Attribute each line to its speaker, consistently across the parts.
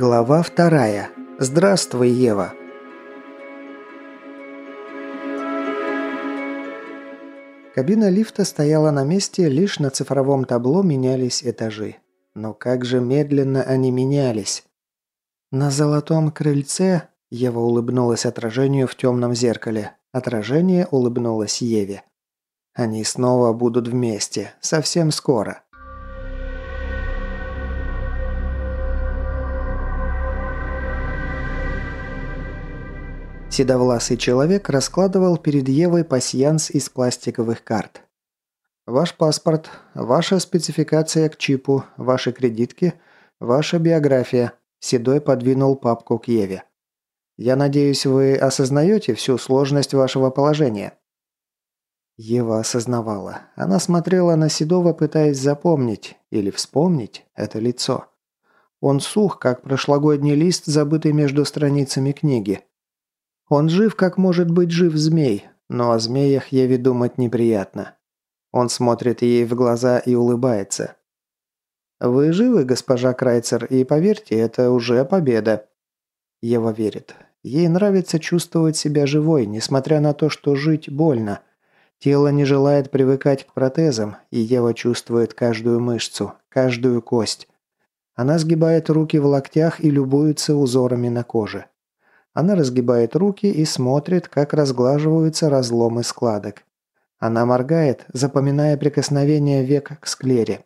Speaker 1: Глава вторая. Здравствуй, Ева. Кабина лифта стояла на месте, лишь на цифровом табло менялись этажи. Но как же медленно они менялись. На золотом крыльце Ева улыбнулась отражению в темном зеркале. Отражение улыбнулось Еве. Они снова будут вместе, совсем скоро. Седовласый человек раскладывал перед Евой пасьянс из пластиковых карт. Ваш паспорт, ваша спецификация к чипу, ваши кредитки, ваша биография. Седой подвинул папку к Еве. Я надеюсь, вы осознаете всю сложность вашего положения. Ева осознавала. Она смотрела на Седова, пытаясь запомнить или вспомнить это лицо. Он сух, как прошлогодний лист, забытый между страницами книги. Он жив, как может быть жив змей, но о змеях Еве думать неприятно. Он смотрит ей в глаза и улыбается. «Вы живы, госпожа Крайцер, и поверьте, это уже победа». Ева верит. Ей нравится чувствовать себя живой, несмотря на то, что жить больно. Тело не желает привыкать к протезам, и Ева чувствует каждую мышцу, каждую кость. Она сгибает руки в локтях и любуется узорами на коже. Она разгибает руки и смотрит, как разглаживаются разломы складок. Она моргает, запоминая прикосновение век к склере.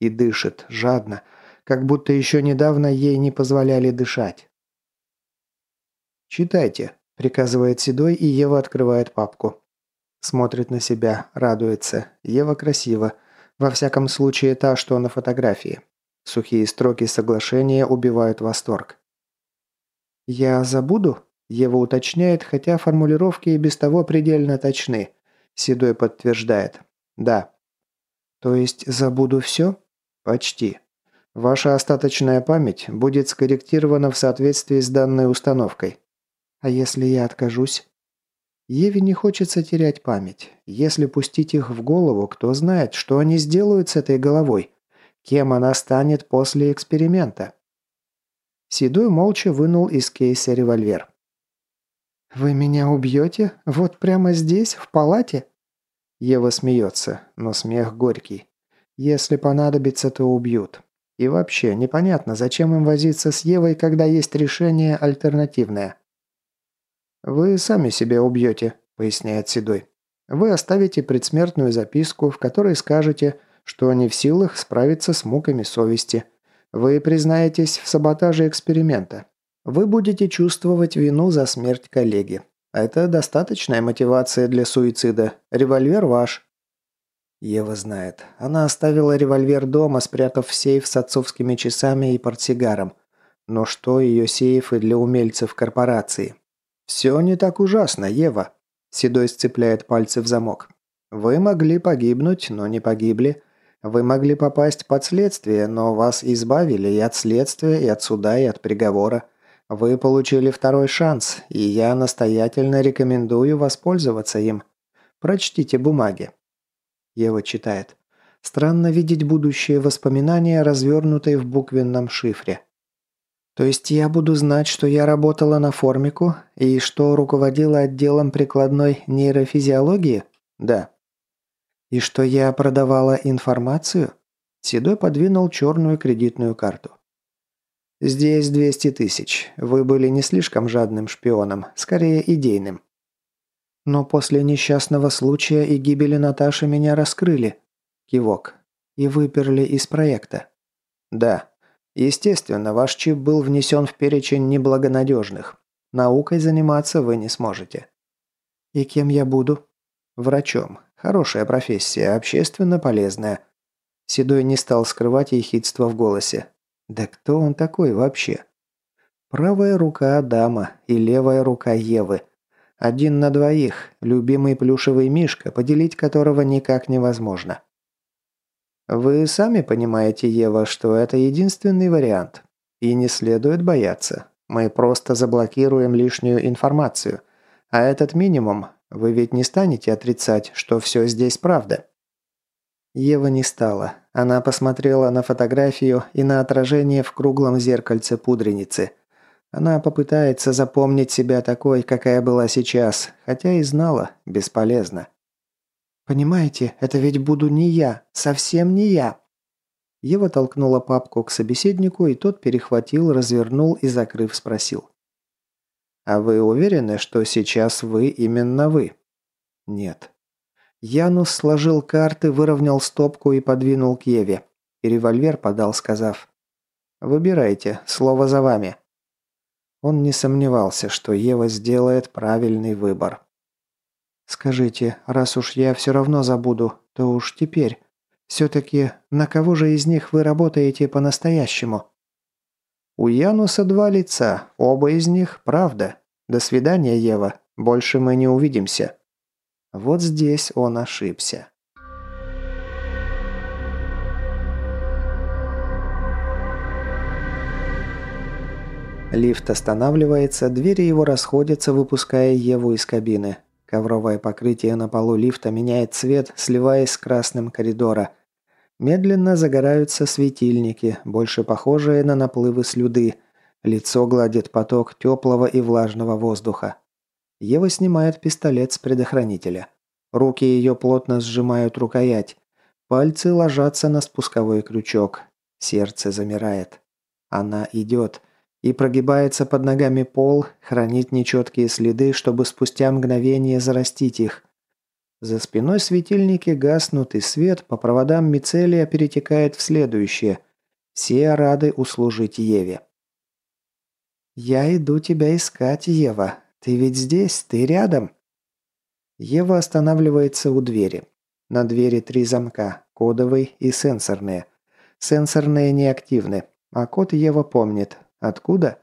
Speaker 1: И дышит, жадно, как будто еще недавно ей не позволяли дышать. «Читайте», – приказывает Седой, и Ева открывает папку. Смотрит на себя, радуется. Ева красива. Во всяком случае, та, что на фотографии. Сухие строки соглашения убивают восторг. «Я забуду?» – Ева уточняет, хотя формулировки и без того предельно точны. Седой подтверждает. «Да». «То есть забуду все?» «Почти. Ваша остаточная память будет скорректирована в соответствии с данной установкой». «А если я откажусь?» Еве не хочется терять память. Если пустить их в голову, кто знает, что они сделают с этой головой? Кем она станет после эксперимента? Седой молча вынул из кейса револьвер. «Вы меня убьете? Вот прямо здесь, в палате?» Ева смеется, но смех горький. «Если понадобится, то убьют. И вообще, непонятно, зачем им возиться с Евой, когда есть решение альтернативное». «Вы сами себя убьете», – поясняет Седой. «Вы оставите предсмертную записку, в которой скажете, что не в силах справиться с муками совести. Вы признаетесь в саботаже эксперимента. Вы будете чувствовать вину за смерть коллеги. Это достаточная мотивация для суицида. Револьвер ваш». Ева знает. Она оставила револьвер дома, спрятав в сейф с отцовскими часами и портсигаром. Но что ее сейфы для умельцев корпорации? «Все не так ужасно, Ева», – Седой сцепляет пальцы в замок. «Вы могли погибнуть, но не погибли. Вы могли попасть под следствие, но вас избавили и от следствия, и от суда, и от приговора. Вы получили второй шанс, и я настоятельно рекомендую воспользоваться им. Прочтите бумаги». Ева читает. «Странно видеть будущее воспоминания, развернутые в буквенном шифре. То есть я буду знать, что я работала на формику и что руководила отделом прикладной нейрофизиологии? Да. И что я продавала информацию? Седой подвинул черную кредитную карту. «Здесь 200 тысяч. Вы были не слишком жадным шпионом, скорее идейным. Но после несчастного случая и гибели Наташи меня раскрыли. Кивок. И выперли из проекта. Да. Естественно, ваш чип был внесен в перечень неблагонадежных. Наукой заниматься вы не сможете. И кем я буду? Врачом. Хорошая профессия, общественно полезная. Седой не стал скрывать ехидство в голосе. Да кто он такой вообще? Правая рука Адама и левая рука Евы. Один на двоих, любимый плюшевый мишка, поделить которого никак невозможно. Вы сами понимаете, Ева, что это единственный вариант. И не следует бояться. Мы просто заблокируем лишнюю информацию. А этот минимум, вы ведь не станете отрицать, что все здесь правда. Ева не стала. Она посмотрела на фотографию и на отражение в круглом зеркальце пудреницы. Она попытается запомнить себя такой, какая была сейчас, хотя и знала, бесполезно. «Понимаете, это ведь буду не я, совсем не я». Ева толкнула папку к собеседнику, и тот перехватил, развернул и, закрыв, спросил. «А вы уверены, что сейчас вы именно вы?» «Нет». Янус сложил карты, выровнял стопку и подвинул к Еве. И револьвер подал, сказав «Выбирайте, слово за вами». Он не сомневался, что Ева сделает правильный выбор. «Скажите, раз уж я все равно забуду, то уж теперь. Все-таки на кого же из них вы работаете по-настоящему?» «У Януса два лица, оба из них – правда. До свидания, Ева. Больше мы не увидимся». Вот здесь он ошибся. Лифт останавливается, двери его расходятся, выпуская Еву из кабины. Ковровое покрытие на полу лифта меняет цвет, сливаясь с красным коридора. Медленно загораются светильники, больше похожие на наплывы слюды. Лицо гладит поток теплого и влажного воздуха. Ева снимает пистолет с предохранителя. Руки ее плотно сжимают рукоять. Пальцы ложатся на спусковой крючок. Сердце замирает. Она идет и прогибается под ногами пол, хранит нечеткие следы, чтобы спустя мгновение зарастить их. За спиной светильники гаснут, и свет по проводам мицелия перетекает в следующее. Все рады услужить Еве. «Я иду тебя искать, Ева. Ты ведь здесь, ты рядом?» Ева останавливается у двери. На двери три замка, кодовый и сенсорные. Сенсорные неактивны, а код Ева помнит, Откуда?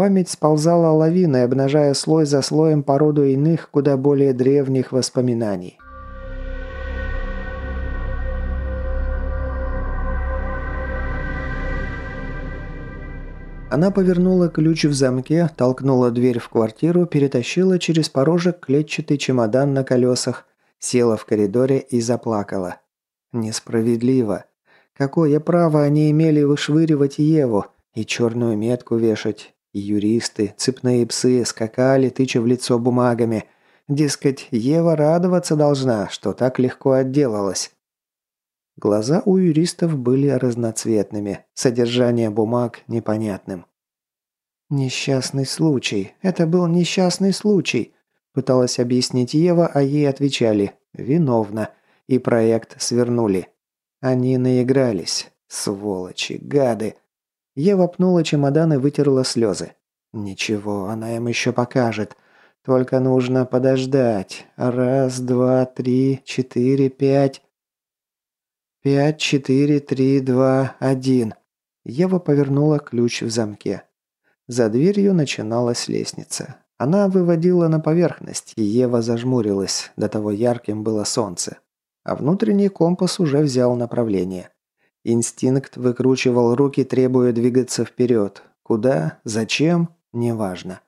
Speaker 1: Память сползала лавиной, обнажая слой за слоем породу иных, куда более древних воспоминаний. Она повернула ключ в замке, толкнула дверь в квартиру, перетащила через порожек клетчатый чемодан на колесах, села в коридоре и заплакала. Несправедливо. Какое право они имели вышвыривать Еву? И черную метку вешать. Юристы, цепные псы скакали, тыча в лицо бумагами. Дескать, Ева радоваться должна, что так легко отделалась. Глаза у юристов были разноцветными, содержание бумаг непонятным. «Несчастный случай. Это был несчастный случай», – пыталась объяснить Ева, а ей отвечали «виновна», и проект свернули. Они наигрались. Сволочи, гады. Ева пнула чемодан и вытерла слезы. «Ничего, она им еще покажет. Только нужно подождать. Раз, два, три, четыре, пять...» «Пять, четыре, три, два, один...» Ева повернула ключ в замке. За дверью начиналась лестница. Она выводила на поверхность, и Ева зажмурилась, до того ярким было солнце. А внутренний компас уже взял направление. Инстинкт выкручивал руки, требуя двигаться вперед. Куда? Зачем? Неважно.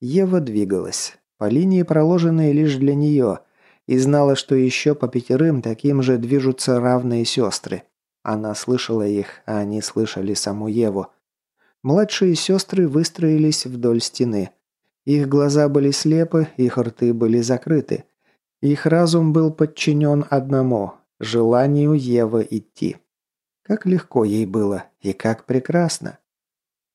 Speaker 1: Ева двигалась. По линии, проложенной лишь для нее. И знала, что еще по пятерым таким же движутся равные сестры. Она слышала их, а они слышали саму Еву. Младшие сестры выстроились вдоль стены. Их глаза были слепы, их рты были закрыты. Их разум был подчинен одному – желанию Евы идти. Как легко ей было и как прекрасно.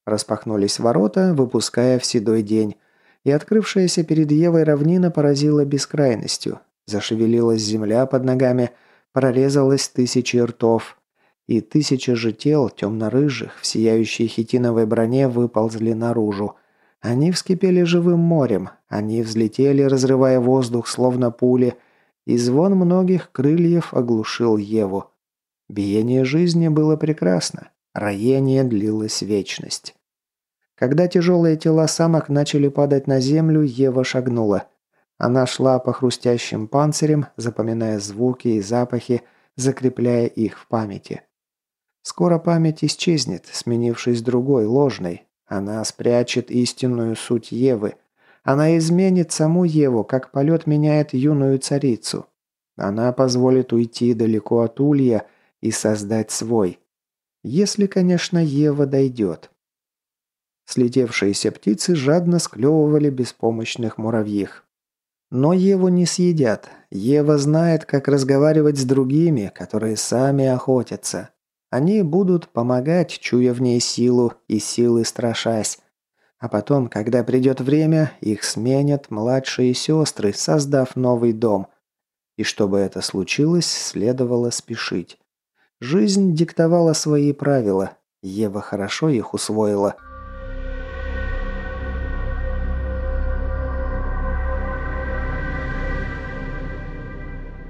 Speaker 1: Распахнулись ворота, выпуская в седой день, и открывшаяся перед Евой равнина поразила бескрайностью. Зашевелилась земля под ногами, прорезалась тысячи ртов, и тысячи же тел, темно-рыжих, в сияющей хитиновой броне, выползли наружу. Они вскипели живым морем, они взлетели, разрывая воздух, словно пули, и звон многих крыльев оглушил Еву. Биение жизни было прекрасно. Роение длилось вечность. Когда тяжелые тела самок начали падать на землю, Ева шагнула. Она шла по хрустящим панцирям, запоминая звуки и запахи, закрепляя их в памяти. Скоро память исчезнет, сменившись другой, ложной. Она спрячет истинную суть Евы. Она изменит саму Еву, как полет меняет юную царицу. Она позволит уйти далеко от улья и создать свой. Если, конечно, Ева дойдет. Слетевшиеся птицы жадно склевывали беспомощных муравьих. Но Еву не съедят. Ева знает, как разговаривать с другими, которые сами охотятся. Они будут помогать, чуя в ней силу и силы страшась. А потом, когда придет время, их сменят младшие сестры, создав новый дом. И чтобы это случилось, следовало спешить. Жизнь диктовала свои правила. Ева хорошо их усвоила.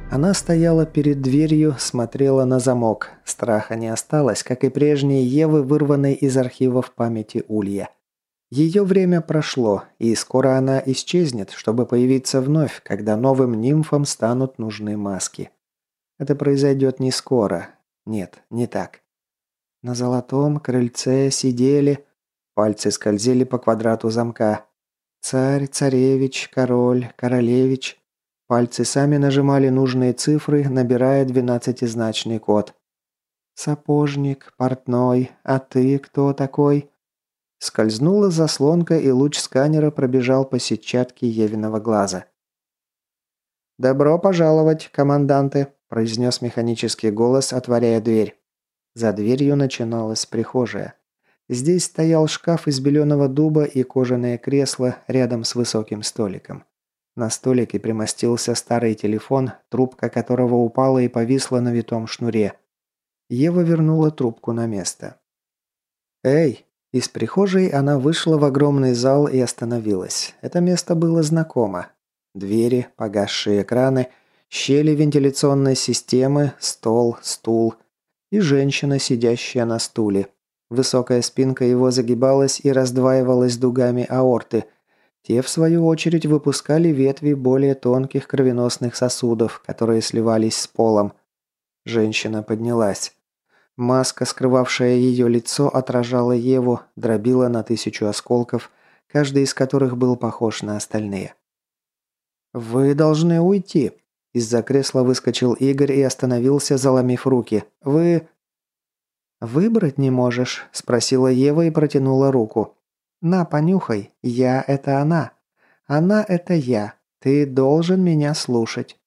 Speaker 1: Она стояла перед дверью, смотрела на замок. Страха не осталось, как и прежние Евы, вырванной из архивов памяти Улья. Ее время прошло, и скоро она исчезнет, чтобы появиться вновь, когда новым нимфам станут нужны маски. Это произойдет не скоро. Нет, не так. На золотом крыльце сидели... Пальцы скользили по квадрату замка. Царь, царевич, король, королевич. Пальцы сами нажимали нужные цифры, набирая двенадцатизначный код. «Сапожник, портной, а ты кто такой?» Скользнула заслонка, и луч сканера пробежал по сетчатке Евиного глаза. «Добро пожаловать, команданты», – произнес механический голос, отворяя дверь. За дверью начиналась прихожая. Здесь стоял шкаф из беленого дуба и кожаное кресло рядом с высоким столиком. На столике примостился старый телефон, трубка которого упала и повисла на витом шнуре. Ева вернула трубку на место. «Эй!» Из прихожей она вышла в огромный зал и остановилась. Это место было знакомо. Двери, погасшие экраны, щели вентиляционной системы, стол, стул и женщина, сидящая на стуле. Высокая спинка его загибалась и раздваивалась дугами аорты. Те, в свою очередь, выпускали ветви более тонких кровеносных сосудов, которые сливались с полом. Женщина поднялась. Маска, скрывавшая ее лицо, отражала Еву, дробила на тысячу осколков, каждый из которых был похож на остальные. «Вы должны уйти», – из-за кресла выскочил Игорь и остановился, заломив руки. «Вы...» «Выбрать не можешь?» – спросила Ева и протянула руку. «На, понюхай. Я – это она. Она – это я. Ты должен меня слушать».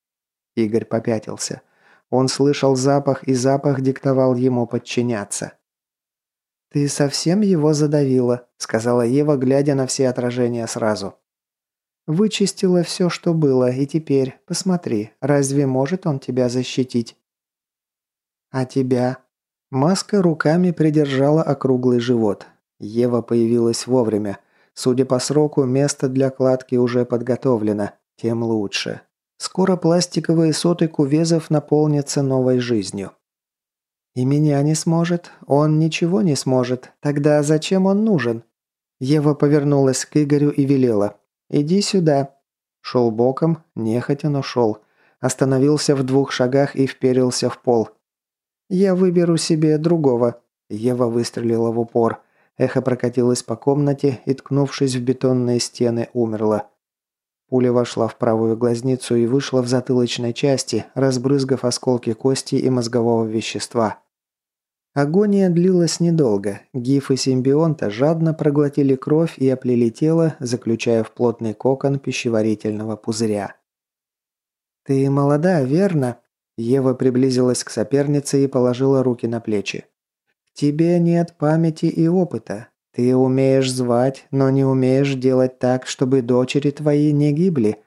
Speaker 1: Игорь попятился. Он слышал запах, и запах диктовал ему подчиняться. «Ты совсем его задавила», – сказала Ева, глядя на все отражения сразу. «Вычистила все, что было, и теперь, посмотри, разве может он тебя защитить?» «А тебя?» Маска руками придержала округлый живот. Ева появилась вовремя. Судя по сроку, место для кладки уже подготовлено. Тем лучше. Скоро пластиковые соты кувезов наполнятся новой жизнью. И меня не сможет, он ничего не сможет. Тогда зачем он нужен? Ева повернулась к Игорю и велела. «Иди сюда». Шел боком, нехотя, но шел. Остановился в двух шагах и вперился в пол. «Я выберу себе другого». Ева выстрелила в упор. Эхо прокатилось по комнате и, ткнувшись в бетонные стены, умерло. Пуля вошла в правую глазницу и вышла в затылочной части, разбрызгав осколки кости и мозгового вещества. Агония длилась недолго. Гифы симбионта жадно проглотили кровь и оплели тело, заключая в плотный кокон пищеварительного пузыря. «Ты молода, верно?» Ева приблизилась к сопернице и положила руки на плечи. тебе нет памяти и опыта. Ты умеешь звать, но не умеешь делать так, чтобы дочери твои не гибли.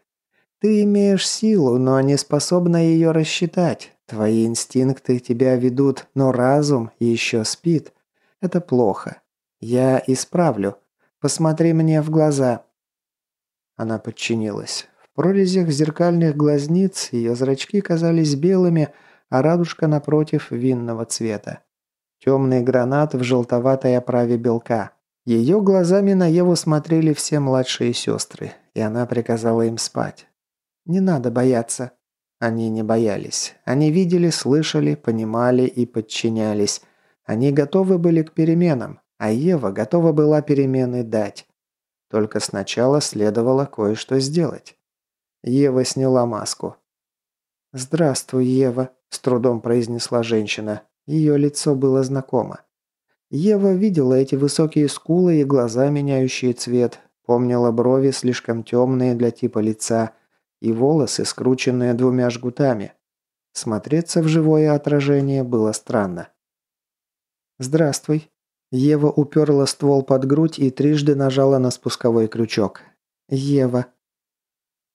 Speaker 1: Ты имеешь силу, но не способна ее рассчитать. Твои инстинкты тебя ведут, но разум еще спит. Это плохо. Я исправлю. Посмотри мне в глаза». Она подчинилась. В прорезях зеркальных глазниц ее зрачки казались белыми, а радужка напротив винного цвета. Темный гранат в желтоватой оправе белка. Ее глазами на Еву смотрели все младшие сестры, и она приказала им спать. «Не надо бояться». Они не боялись. Они видели, слышали, понимали и подчинялись. Они готовы были к переменам, а Ева готова была перемены дать. Только сначала следовало кое-что сделать. Ева сняла маску. «Здравствуй, Ева», – с трудом произнесла женщина. Ее лицо было знакомо. Ева видела эти высокие скулы и глаза, меняющие цвет, помнила брови, слишком темные для типа лица, и волосы, скрученные двумя жгутами. Смотреться в живое отражение было странно. «Здравствуй». Ева уперла ствол под грудь и трижды нажала на спусковой крючок. «Ева».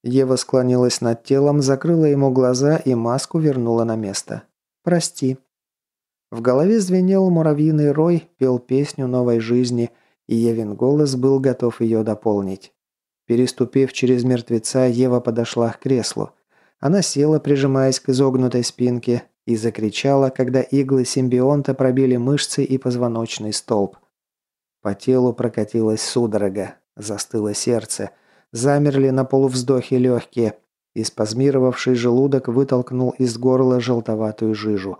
Speaker 1: Ева склонилась над телом, закрыла ему глаза и маску вернула на место. «Прости». В голове звенел муравьиный рой, пел песню новой жизни, и Евин голос был готов ее дополнить. Переступив через мертвеца, Ева подошла к креслу. Она села, прижимаясь к изогнутой спинке, и закричала, когда иглы симбионта пробили мышцы и позвоночный столб. По телу прокатилась судорога, застыло сердце, замерли на полувздохе легкие, и спазмировавший желудок вытолкнул из горла желтоватую жижу.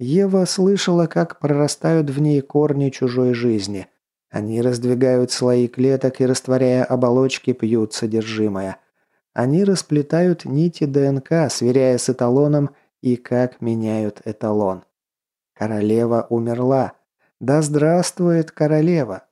Speaker 1: Ева слышала, как прорастают в ней корни чужой жизни. Они раздвигают слои клеток и, растворяя оболочки, пьют содержимое – они расплетают нити ДНК, сверяя с эталоном и как меняют эталон. Королева умерла. Да здравствует королева!